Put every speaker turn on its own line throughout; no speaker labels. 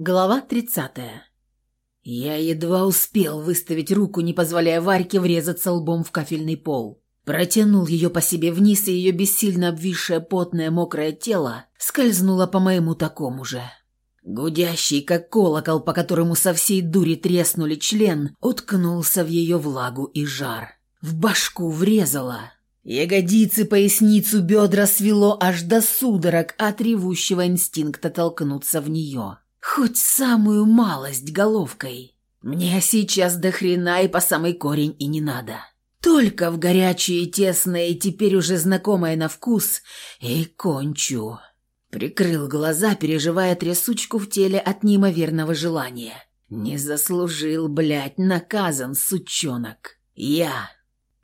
Глава 30. Я едва успел выставить руку, не позволяя Варьке врезаться лбом в кафельный пол. Протянул ее по себе вниз, и ее бессильно обвисшее потное мокрое тело скользнуло по моему такому же. Гудящий, как колокол, по которому со всей дури треснули член, уткнулся в ее влагу и жар. В башку врезала. Ягодицы, поясницу, бедра свело аж до судорог от ревущего инстинкта толкнуться в нее. Хоть самую малость головкой. Мне сейчас до хрена и по самый корень и не надо. Только в горячее, тесное и теперь уже знакомое на вкус и кончу. Прикрыл глаза, переживая трясучку в теле от неимоверного желания. Не заслужил, блядь, наказан, сучонок. Я.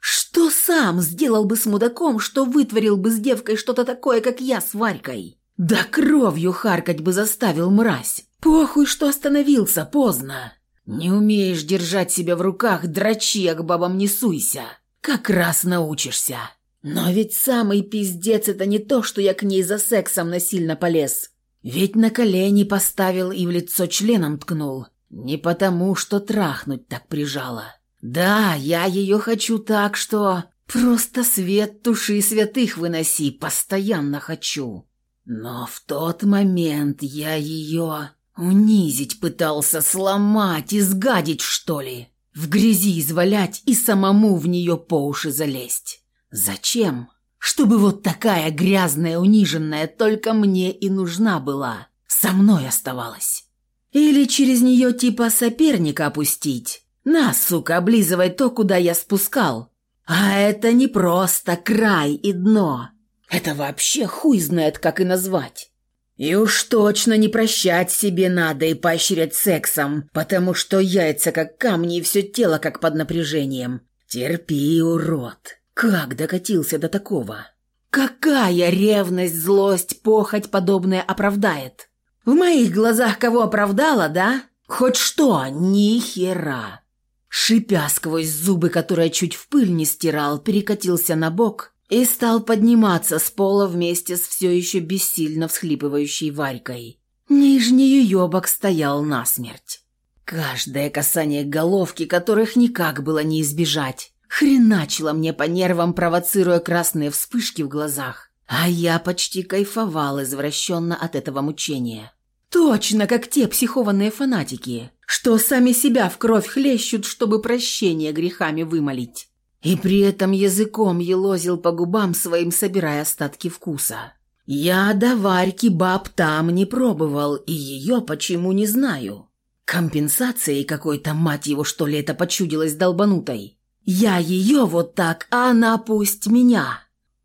Что сам сделал бы с мудаком, что вытворил бы с девкой что-то такое, как я с Варькой? Да кровью харкать бы заставил мразь. Похуй, что остановился, поздно. Не умеешь держать себя в руках, дрочи, а к бабам не суйся. Как раз научишься. Но ведь самый пиздец это не то, что я к ней за сексом насильно полез. Ведь на колени поставил и в лицо членом ткнул. Не потому, что трахнуть так прижала. Да, я ее хочу так, что... Просто свет туши святых выноси, постоянно хочу. Но в тот момент я ее... Унизить пытался, сломать, изгадить, что ли. В грязи извалять и самому в нее по уши залезть. Зачем? Чтобы вот такая грязная, униженная только мне и нужна была. Со мной оставалась. Или через нее типа соперника опустить. На, сука, облизывай то, куда я спускал. А это не просто край и дно. Это вообще хуй знает, как и назвать. И уж точно не прощать себе надо и поощрять сексом, потому что яйца как камни и все тело как под напряжением. Терпи, урод. Как докатился до такого? Какая ревность, злость, похоть подобное оправдает? В моих глазах кого оправдала, да? Хоть что, ни хера. Шипя сквозь зубы, которые чуть в пыль не стирал, перекатился на бок и стал подниматься с пола вместе с все еще бессильно всхлипывающей Варькой. Нижний юебок стоял насмерть. Каждое касание головки, которых никак было не избежать, хреначило мне по нервам, провоцируя красные вспышки в глазах. А я почти кайфовал извращенно от этого мучения. Точно как те психованные фанатики, что сами себя в кровь хлещут, чтобы прощение грехами вымолить. И при этом языком елозил по губам своим, собирая остатки вкуса. Я до Варьки баб там не пробовал, и ее почему не знаю. Компенсацией какой-то, мать его, что ли, это почудилось долбанутой. Я ее вот так, а она пусть меня.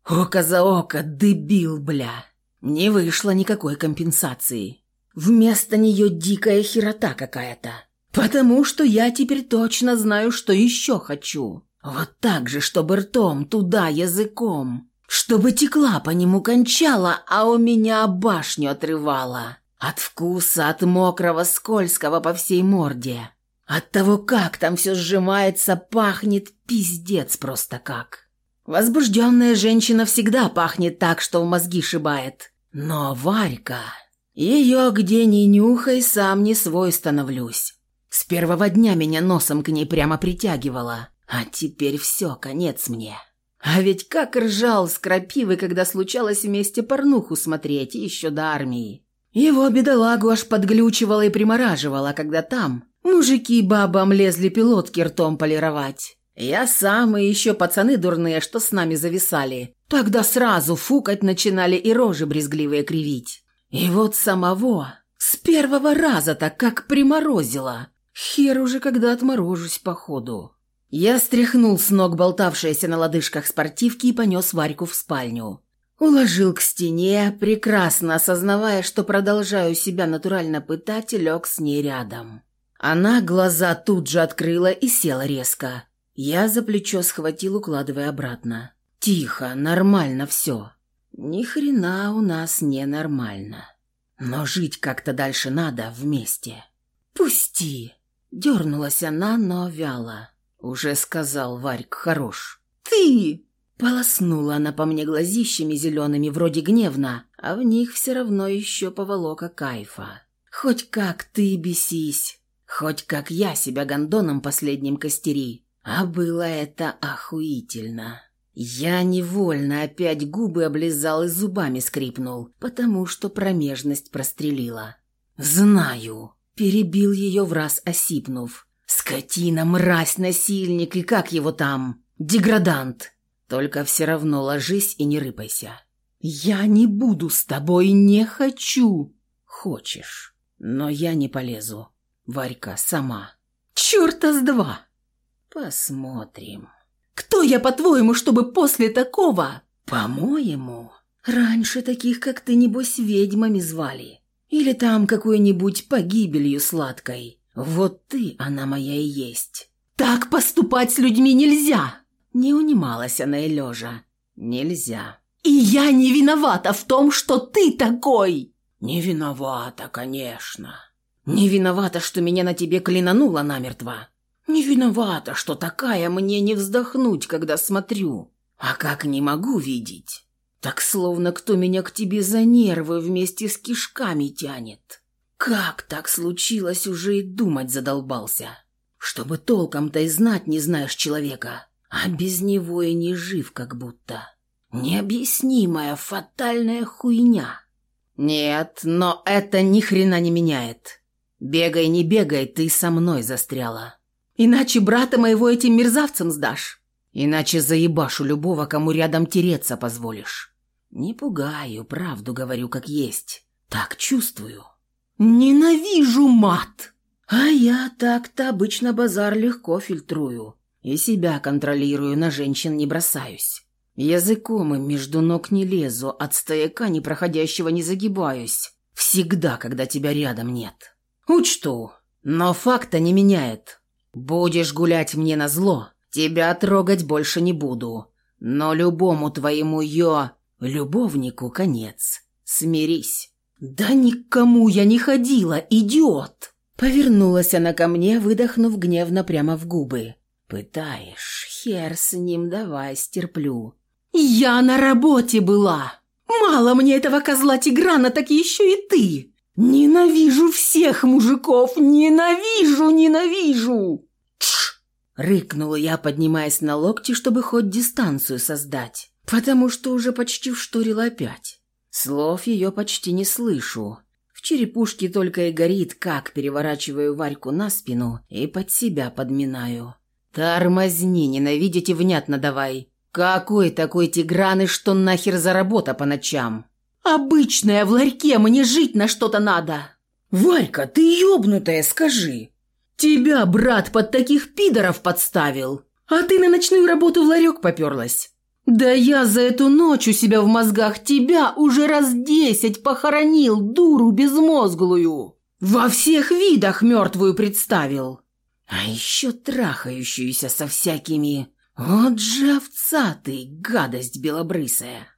Око за око, дебил, бля. Не вышло никакой компенсации. Вместо нее дикая херота какая-то. Потому что я теперь точно знаю, что еще хочу. Вот так же, чтобы ртом, туда, языком. Чтобы текла по нему кончала, а у меня башню отрывала. От вкуса, от мокрого, скользкого по всей морде. От того, как там все сжимается, пахнет пиздец просто как. Возбужденная женщина всегда пахнет так, что в мозги шибает. Но Варька... Ее где ни нюхай, сам не свой становлюсь. С первого дня меня носом к ней прямо притягивала. А теперь все, конец мне. А ведь как ржал с крапивы, когда случалось вместе порнуху смотреть, еще до армии. Его бедолагу аж подглючивало и примораживало, когда там мужики бабам лезли пилотки ртом полировать. Я сам и еще пацаны дурные, что с нами зависали. Тогда сразу фукать начинали и рожи брезгливые кривить. И вот самого с первого раза-то как приморозило. Хер уже когда отморожусь походу. Я стряхнул с ног болтавшиеся на лодыжках спортивки и понес Варьку в спальню. Уложил к стене, прекрасно осознавая, что продолжаю себя натурально пытать, лег с ней рядом. Она глаза тут же открыла и села резко. Я за плечо схватил, укладывая обратно. «Тихо, нормально все». «Ни хрена у нас не нормально. Но жить как-то дальше надо вместе». «Пусти!» Дернулась она, но вяло. «Уже сказал, Варьк, хорош». «Ты!» Полоснула она по мне глазищами зелеными, вроде гневно, а в них все равно еще поволока кайфа. Хоть как ты бесись, хоть как я себя гондоном последним костери. А было это охуительно. Я невольно опять губы облизал и зубами скрипнул, потому что промежность прострелила. «Знаю!» – перебил ее в раз осипнув. «Скотина, мразь, насильник и как его там? Деградант! Только все равно ложись и не рыпайся. Я не буду с тобой, не хочу!» «Хочешь, но я не полезу. Варька сама». «Черта с два!» «Посмотрим». Кто я, по-твоему, чтобы после такого? По-моему, раньше таких, как ты, небось, ведьмами звали. Или там какой-нибудь погибелью сладкой. Вот ты, она моя и есть. Так поступать с людьми нельзя!» Не унималась она и лежа. «Нельзя». «И я не виновата в том, что ты такой!» «Не виновата, конечно. Не виновата, что меня на тебе клинануло намертво. Не виновата, что такая мне не вздохнуть, когда смотрю. А как не могу видеть? Так словно кто меня к тебе за нервы вместе с кишками тянет. Как так случилось, уже и думать задолбался. Чтобы толком-то и знать не знаешь человека, а без него и не жив как будто. Необъяснимая фатальная хуйня. Нет, но это ни хрена не меняет. Бегай, не бегай, ты со мной застряла. Иначе брата моего этим мерзавцам сдашь. Иначе заебашу любого, кому рядом тереться позволишь. Не пугаю, правду говорю как есть. Так чувствую. Ненавижу мат. А я так-то обычно базар легко фильтрую. И себя контролирую, на женщин не бросаюсь. Языком им между ног не лезу, от стояка непроходящего не загибаюсь. Всегда, когда тебя рядом нет. Учту, но факта не меняет. «Будешь гулять мне на зло, тебя трогать больше не буду. Но любому твоему ё... любовнику конец. Смирись». «Да никому я не ходила, идиот!» Повернулась она ко мне, выдохнув гневно прямо в губы. «Пытаешь, хер с ним, давай, стерплю». «Я на работе была! Мало мне этого козла Тиграна, так еще и ты! «Ненавижу всех мужиков! Ненавижу, ненавижу!» «Тш!» — рыкнула я, поднимаясь на локти, чтобы хоть дистанцию создать, потому что уже почти вшторила опять. Слов ее почти не слышу. В черепушке только и горит, как переворачиваю Варьку на спину и под себя подминаю. «Тормозни, ненавидите внятно давай. Какой такой Тигран и что нахер за работа по ночам?» Обычная в ларьке, мне жить на что-то надо. Варька, ты ёбнутая, скажи. Тебя брат под таких пидоров подставил, а ты на ночную работу в ларек поперлась. Да я за эту ночь у себя в мозгах тебя уже раз десять похоронил, дуру безмозглую. Во всех видах мертвую представил. А еще трахающуюся со всякими. Вот же овца ты, гадость белобрысая.